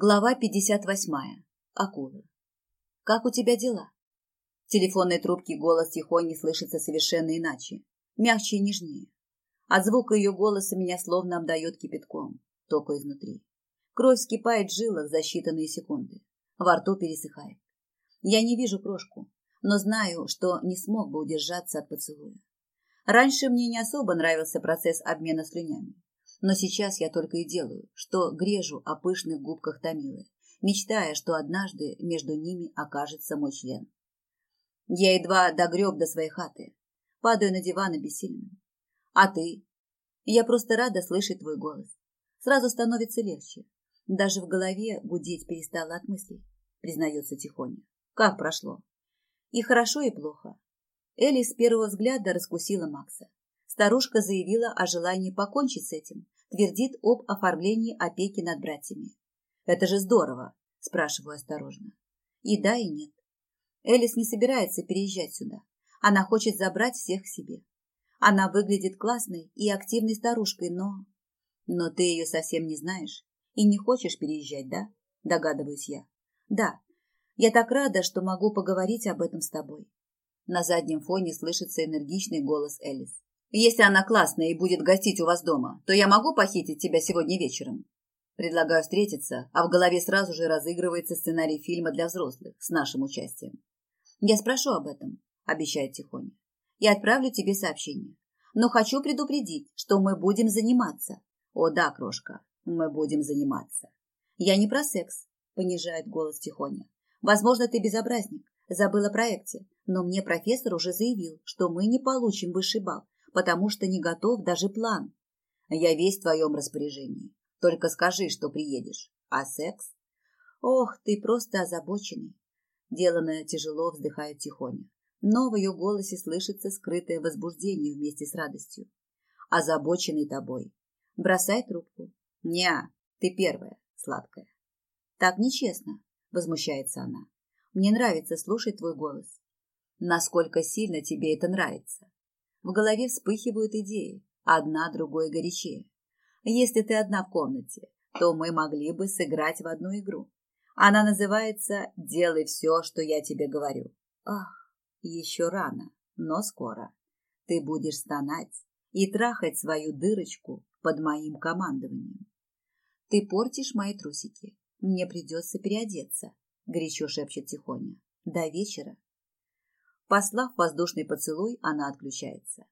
Глава 58. Акула. «Как у тебя дела?» В телефонной трубке голос Тихони слышится совершенно иначе, мягче и нежнее. От звука ее голоса меня словно обдает кипятком, только изнутри. Кровь вскипает в жилах за считанные секунды. Во рту пересыхает. Я не вижу крошку, но знаю, что не смог бы удержаться от поцелуя. Раньше мне не особо нравился процесс обмена слюнями. Но сейчас я только и делаю, что грежу о пышных губках Томилы, мечтая, что однажды между ними окажется мой член. Я едва догреб до своей хаты, падаю на диван обессиленный. А ты? Я просто рада слышать твой голос. Сразу становится легче. Даже в голове гудеть перестала от мыслей, признается тихоня. Как прошло? И хорошо, и плохо. Элли с первого взгляда раскусила Макса. Старушка заявила о желании покончить с этим, твердит об оформлении опеки над братьями. «Это же здорово!» – спрашиваю осторожно. И да, и нет. Элис не собирается переезжать сюда. Она хочет забрать всех к себе. Она выглядит классной и активной старушкой, но... Но ты ее совсем не знаешь и не хочешь переезжать, да? Догадываюсь я. Да. Я так рада, что могу поговорить об этом с тобой. На заднем фоне слышится энергичный голос Элис. Если она классная и будет гостить у вас дома, то я могу похитить тебя сегодня вечером. Предлагаю встретиться, а в голове сразу же разыгрывается сценарий фильма для взрослых с нашим участием. Я спрошу об этом, обещает Тихоня. Я отправлю тебе сообщение. Но хочу предупредить, что мы будем заниматься. О да, крошка, мы будем заниматься. Я не про секс, понижает голос Тихоня. Возможно, ты безобразник, забыла о проекте, но мне профессор уже заявил, что мы не получим высший балл, потому что не готов даже план. Я весь в твоем распоряжении. Только скажи, что приедешь. А секс? Ох, ты просто озабоченный. Деланная тяжело вздыхает тихоня. Но в ее голосе слышится скрытое возбуждение вместе с радостью. Озабоченный тобой. Бросай трубку. Неа, ты первая, сладкая. Так нечестно, возмущается она. Мне нравится слушать твой голос. Насколько сильно тебе это нравится? В голове вспыхивают идеи, одна другой горячее. Если ты одна в комнате, то мы могли бы сыграть в одну игру. Она называется «Делай все, что я тебе говорю». Ах, еще рано, но скоро. Ты будешь стонать и трахать свою дырочку под моим командованием. Ты портишь мои трусики. Мне придется переодеться, горячо шепчет Тихоня. До вечера Послав воздушный поцелуй, она отключается.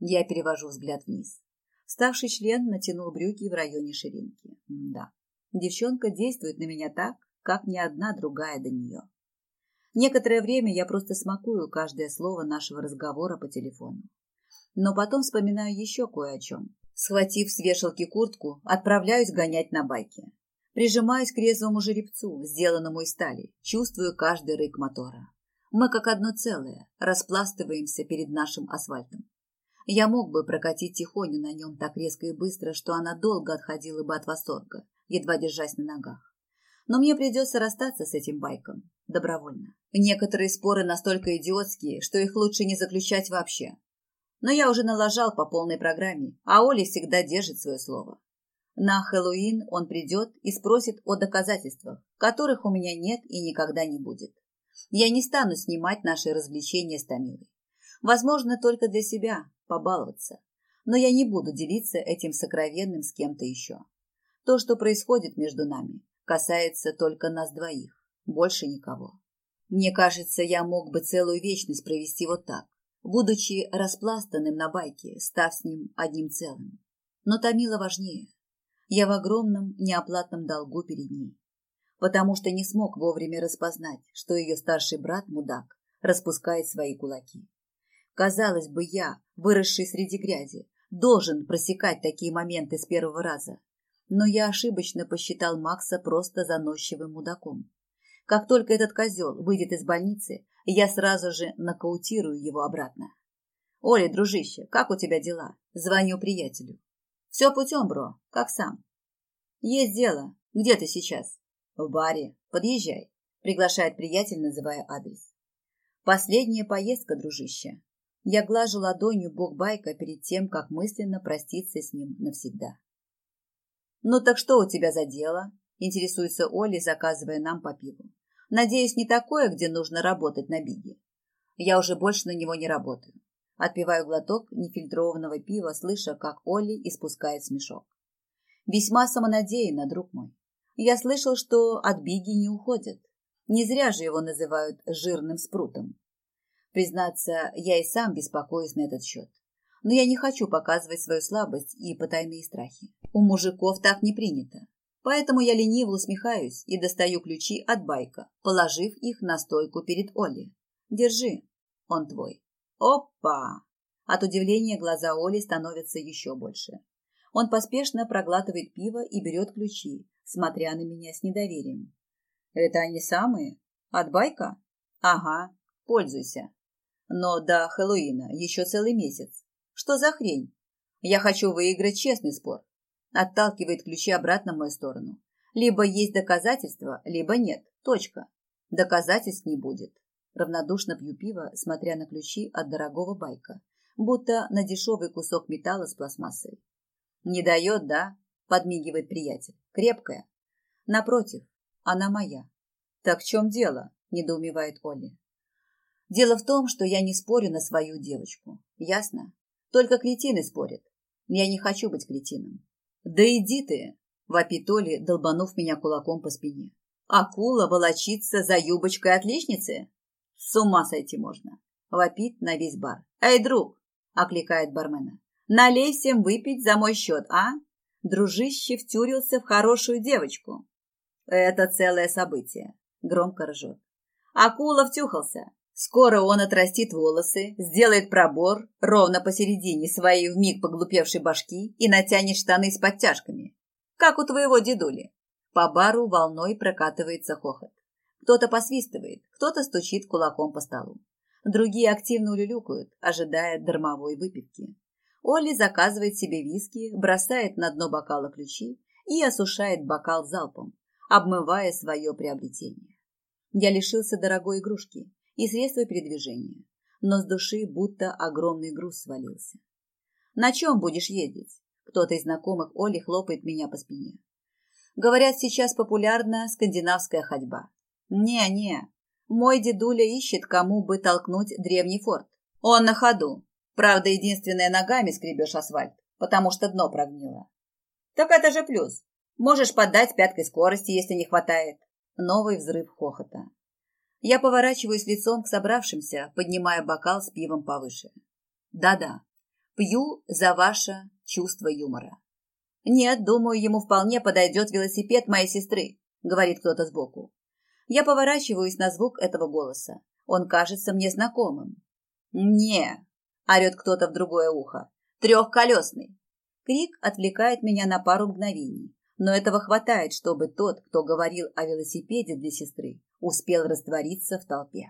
Я перевожу взгляд вниз. Ставший член натянул брюки в районе ширинки. Да, девчонка действует на меня так, как ни одна другая до нее. Некоторое время я просто смакую каждое слово нашего разговора по телефону. Но потом вспоминаю еще кое о чем. Схватив с вешалки куртку, отправляюсь гонять на байке. Прижимаюсь к резвому жеребцу, сделанному из стали, чувствую каждый рык мотора. Мы как одно целое, распластываемся перед нашим асфальтом. Я мог бы прокатить тихоню на нем так резко и быстро, что она долго отходила бы от восторга, едва держась на ногах. Но мне придется расстаться с этим байком. Добровольно. Некоторые споры настолько идиотские, что их лучше не заключать вообще. Но я уже налажал по полной программе, а Оля всегда держит свое слово. На Хэллоуин он придет и спросит о доказательствах, которых у меня нет и никогда не будет. Я не стану снимать наши развлечения с Томилой. Возможно, только для себя, побаловаться. Но я не буду делиться этим сокровенным с кем-то еще. То, что происходит между нами, касается только нас двоих, больше никого. Мне кажется, я мог бы целую вечность провести вот так, будучи распластанным на байке, став с ним одним целым. Но Томила важнее. Я в огромном неоплатном долгу перед ней потому что не смог вовремя распознать, что ее старший брат, мудак, распускает свои кулаки. Казалось бы, я, выросший среди грязи, должен просекать такие моменты с первого раза. Но я ошибочно посчитал Макса просто заносчивым мудаком. Как только этот козел выйдет из больницы, я сразу же нокаутирую его обратно. «Оля, дружище, как у тебя дела?» Звоню приятелю. «Все путем, бро, как сам». «Есть дело. Где ты сейчас?» В баре. Подъезжай. Приглашает приятель, называя адрес. Последняя поездка, дружище. Я глажу ладонью бок байка перед тем, как мысленно проститься с ним навсегда. «Ну так что у тебя за дело?» Интересуется Оли, заказывая нам по пиву. Надеюсь, не такое, где нужно работать на биге. Я уже больше на него не работаю. Отпиваю глоток нефильтрованного пива, слыша, как Олли испускает смешок. Весьма самонадеянно, друг мой. Я слышал, что от Биги не уходят. Не зря же его называют жирным спрутом. Признаться, я и сам беспокоюсь на этот счет. Но я не хочу показывать свою слабость и потайные страхи. У мужиков так не принято. Поэтому я лениво усмехаюсь и достаю ключи от байка, положив их на стойку перед Олли. Держи, он твой. Опа! От удивления глаза Оли становятся еще больше. Он поспешно проглатывает пиво и берет ключи, смотря на меня с недоверием. Это они самые? От байка? Ага, пользуйся. Но до Хэллоуина еще целый месяц. Что за хрень? Я хочу выиграть честный спор отталкивает ключи обратно в мою сторону. Либо есть доказательства, либо нет. Точка. Доказательств не будет. Равнодушно пью пиво, смотря на ключи от дорогого байка, будто на дешевый кусок металла с пластмассой. Не дает, да? Подмигивает приятель. Крепкая. Напротив, она моя. Так в чем дело? Недоумевает Олли. Дело в том, что я не спорю на свою девочку. Ясно? Только кретины спорят. Я не хочу быть кретином. «Да иди ты!» – вопит Оли, долбанув меня кулаком по спине. «Акула волочится за юбочкой отличницы? С ума сойти можно!» – вопит на весь бар. «Эй, друг!» – окликает бармена. «Налей всем выпить за мой счет, а? Дружище втюрился в хорошую девочку». «Это целое событие», – громко ржет. «Акула втюхался. Скоро он отрастит волосы, сделает пробор ровно посередине своей вмиг поглупевшей башки и натянет штаны с подтяжками. Как у твоего дедули. По бару волной прокатывается хохот. Кто-то посвистывает, кто-то стучит кулаком по столу. Другие активно улюлюкают, ожидая дармовой выпивки. Олли заказывает себе виски, бросает на дно бокала ключи и осушает бокал залпом, обмывая свое приобретение. Я лишился дорогой игрушки, и средства передвижения, но с души будто огромный груз свалился. «На чем будешь ездить?» Кто-то из знакомых Оли хлопает меня по спине. Говорят, сейчас популярна скандинавская ходьба. Не-не, мой дедуля ищет, кому бы толкнуть древний форт. Он на ходу. Правда, единственная ногами скребешь асфальт, потому что дно прогнило. Так это же плюс. Можешь поддать пяткой скорости, если не хватает. Новый взрыв хохота. Я поворачиваюсь лицом к собравшимся, поднимая бокал с пивом повыше. Да-да, пью за ваше чувство юмора. Нет, думаю, ему вполне подойдет велосипед моей сестры, говорит кто-то сбоку. Я поворачиваюсь на звук этого голоса. Он кажется мне знакомым. Не, орет кто-то в другое ухо. Трехколесный. Крик отвлекает меня на пару мгновений, но этого хватает, чтобы тот, кто говорил о велосипеде для сестры, успел раствориться в толпе.